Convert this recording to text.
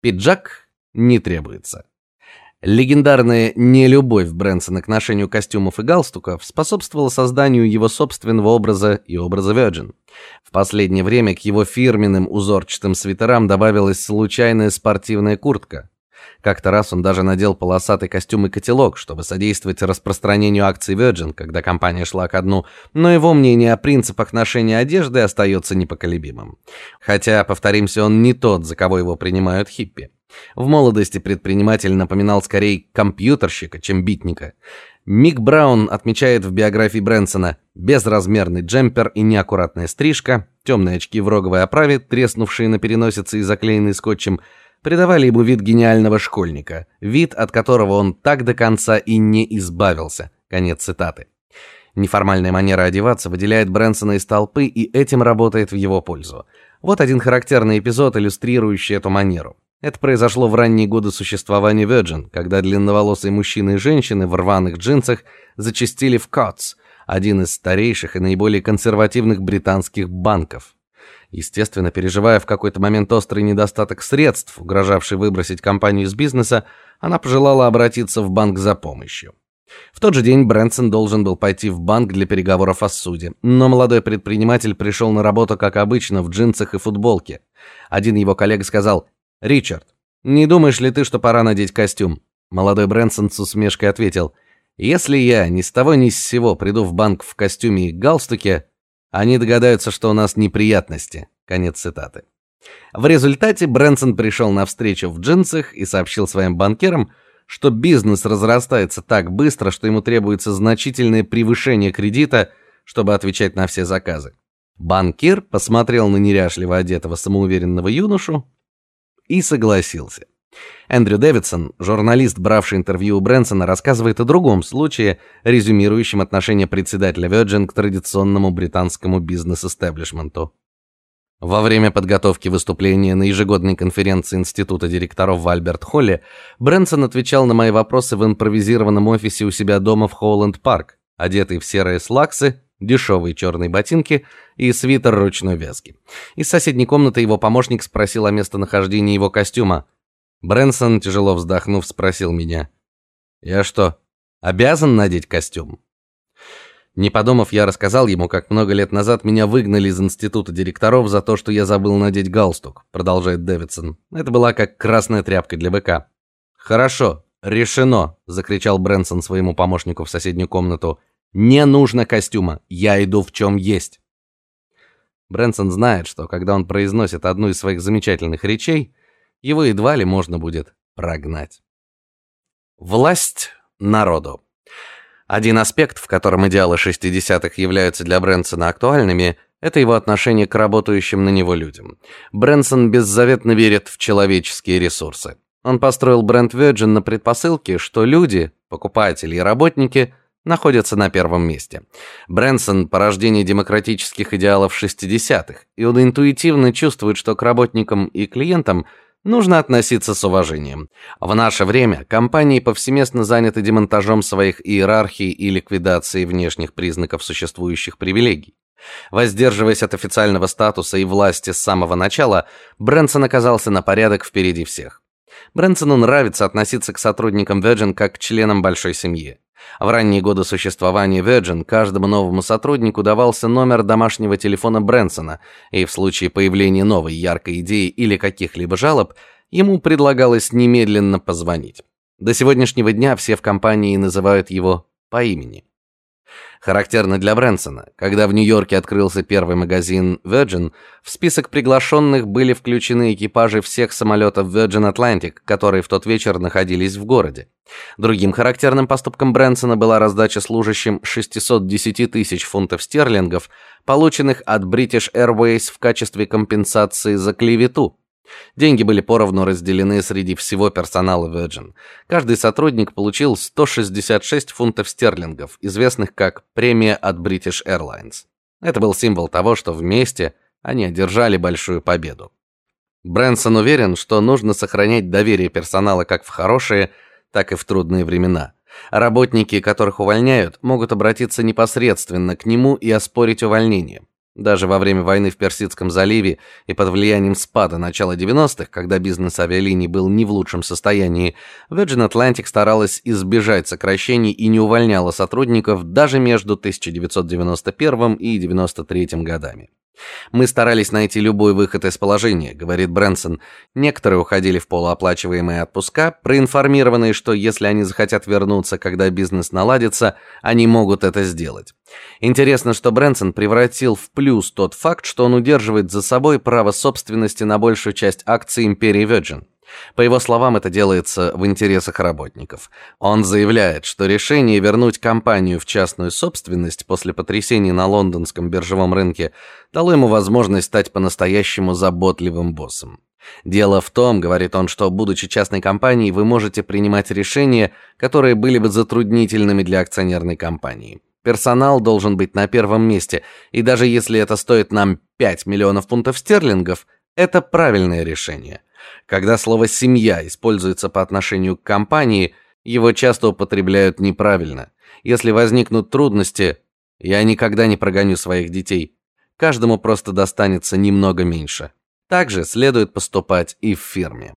Пиджак не требуется. Легендарная нелюбовь Брэнсона к ношению костюмов и галстуков способствовала созданию его собственного образа и образа Virgin. В последнее время к его фирменным узорчатым свитерам добавилась случайная спортивная куртка. Как-то раз он даже надел полосатый костюм и котелок, чтобы содействовать распространению акций Virgin, когда компания шла ко дну, но его мнение о принципах ношения одежды остается непоколебимым. Хотя, повторимся, он не тот, за кого его принимают хиппи. В молодости предприниматель напоминал скорее компьютерщика, чем битника. Мик Браун отмечает в биографии Брэнсона: безразмерный джемпер и неаккуратная стрижка, темные очки в роговой оправе, треснувшие на переносице и заклеенные скотчем, придавали ему вид гениального школьника, вид, от которого он так до конца и не избавился. Конец цитаты. Неформальная манера одеваться выделяет Брэнсона из толпы и этим работает в его пользу. Вот один характерный эпизод, иллюстрирующий эту манеру. Это произошло в ранние годы существования Virgin, когда длинноволосые мужчины и женщины в рваных джинсах зачастили в Cots, один из старейших и наиболее консервативных британских банков. Естественно, переживая в какой-то момент острый недостаток средств, угрожавший выбросить компанию из бизнеса, она пожелала обратиться в банк за помощью. В тот же день Брэнсон должен был пойти в банк для переговоров о суде, но молодой предприниматель пришел на работу как обычно в джинсах и футболке. Один его коллега сказал: Ричард, не думаешь ли ты, что пора надеть костюм? Молодой Брэнсон с усмешкой ответил: Если я ни с того ни с сего приду в банк в костюме и галстуке, они догадаются, что у нас неприятности. Конец цитаты. В результате Брэнсон пришел на встречу в джинсах и сообщил своим банкирам, что бизнес разрастается так быстро, что ему требуется значительное превышение кредита, чтобы отвечать на все заказы. Банкир посмотрел на неряшливо одетого самоуверенного юношу и согласился. Эндрю Дэвидсон, журналист, бравший интервью у Брэнсона, рассказывает о другом случае, резюмирующем отношение председателя Virgin к традиционному британскому бизнес-эстеблишменту. Во время подготовки выступления на ежегодной конференции института директоров в Альберт-Холле Брэнсон отвечал на мои вопросы в импровизированном офисе у себя дома в Холланд-парк, одетый в серые слаксы дешевые черные ботинки и свитер ручной вязки. Из соседней комнаты его помощник спросил о местонахождении его костюма. Брэнсон, тяжело вздохнув, спросил меня: "Я что, обязан надеть костюм?" Не подумав, я рассказал ему, как много лет назад меня выгнали из института директоров за то, что я забыл надеть галстук, продолжает Дэвидсон. Это была как красная тряпка для быка. Хорошо, решено, закричал Брэнсон своему помощнику в соседнюю комнату. Не нужно костюма. Я иду в чем есть. Брэнсон знает, что когда он произносит одну из своих замечательных речей, его едва ли можно будет прогнать. Власть народу. Один аспект, в котором идеалы 60-х являются для Брэнсона актуальными, это его отношение к работающим на него людям. Брэнсон беззаветно верит в человеческие ресурсы. Он построил бренд Virgin на предпосылке, что люди, покупатели и работники находится на первом месте. Брэнсон порождение демократических идеалов 60-х, и он интуитивно чувствует, что к работникам и клиентам нужно относиться с уважением. В наше время компании повсеместно заняты демонтажом своих иерархий и ликвидацией внешних признаков существующих привилегий. Воздерживаясь от официального статуса и власти с самого начала, Брэнсон оказался на порядок впереди всех. Брэнсону нравится относиться к сотрудникам Virgin как к членам большой семьи. В ранние годы существования Virgin каждому новому сотруднику давался номер домашнего телефона Брэнсона, и в случае появления новой яркой идеи или каких-либо жалоб, ему предлагалось немедленно позвонить. До сегодняшнего дня все в компании называют его по имени. Характерно для Брэнсона, когда в Нью-Йорке открылся первый магазин Virgin, в список приглашенных были включены экипажи всех самолетов Virgin Atlantic, которые в тот вечер находились в городе. Другим характерным поступком Брэнсона была раздача служащим 610 тысяч фунтов стерлингов, полученных от British Airways в качестве компенсации за клевету. Деньги были поровну разделены среди всего персонала Virgin. Каждый сотрудник получил 166 фунтов стерлингов, известных как премия от British Airlines. Это был символ того, что вместе они одержали большую победу. Брэнсон уверен, что нужно сохранять доверие персонала как в хорошие, так и в трудные времена. Работники, которых увольняют, могут обратиться непосредственно к нему и оспорить увольнение. Даже во время войны в Персидском заливе и под влиянием спада начала 90-х, когда бизнес авиалиний был не в лучшем состоянии, Virgin Atlantic старалась избежать сокращений и не увольняла сотрудников даже между 1991 и 93 годами. Мы старались найти любой выход из положения, говорит Брэнсон. Некоторые уходили в полуоплачиваемые отпуска, проинформированные, что если они захотят вернуться, когда бизнес наладится, они могут это сделать. Интересно, что Брэнсон превратил в плюс тот факт, что он удерживает за собой право собственности на большую часть акций империи Virgin. По его словам, это делается в интересах работников. Он заявляет, что решение вернуть компанию в частную собственность после потрясений на лондонском биржевом рынке дало ему возможность стать по-настоящему заботливым боссом. Дело в том, говорит он, что будучи частной компанией, вы можете принимать решения, которые были бы затруднительными для акционерной компании. Персонал должен быть на первом месте, и даже если это стоит нам 5 миллионов фунтов стерлингов, это правильное решение. Когда слово семья используется по отношению к компании, его часто употребляют неправильно. Если возникнут трудности, я никогда не прогоню своих детей. Каждому просто достанется немного меньше. Так же следует поступать и в фирме.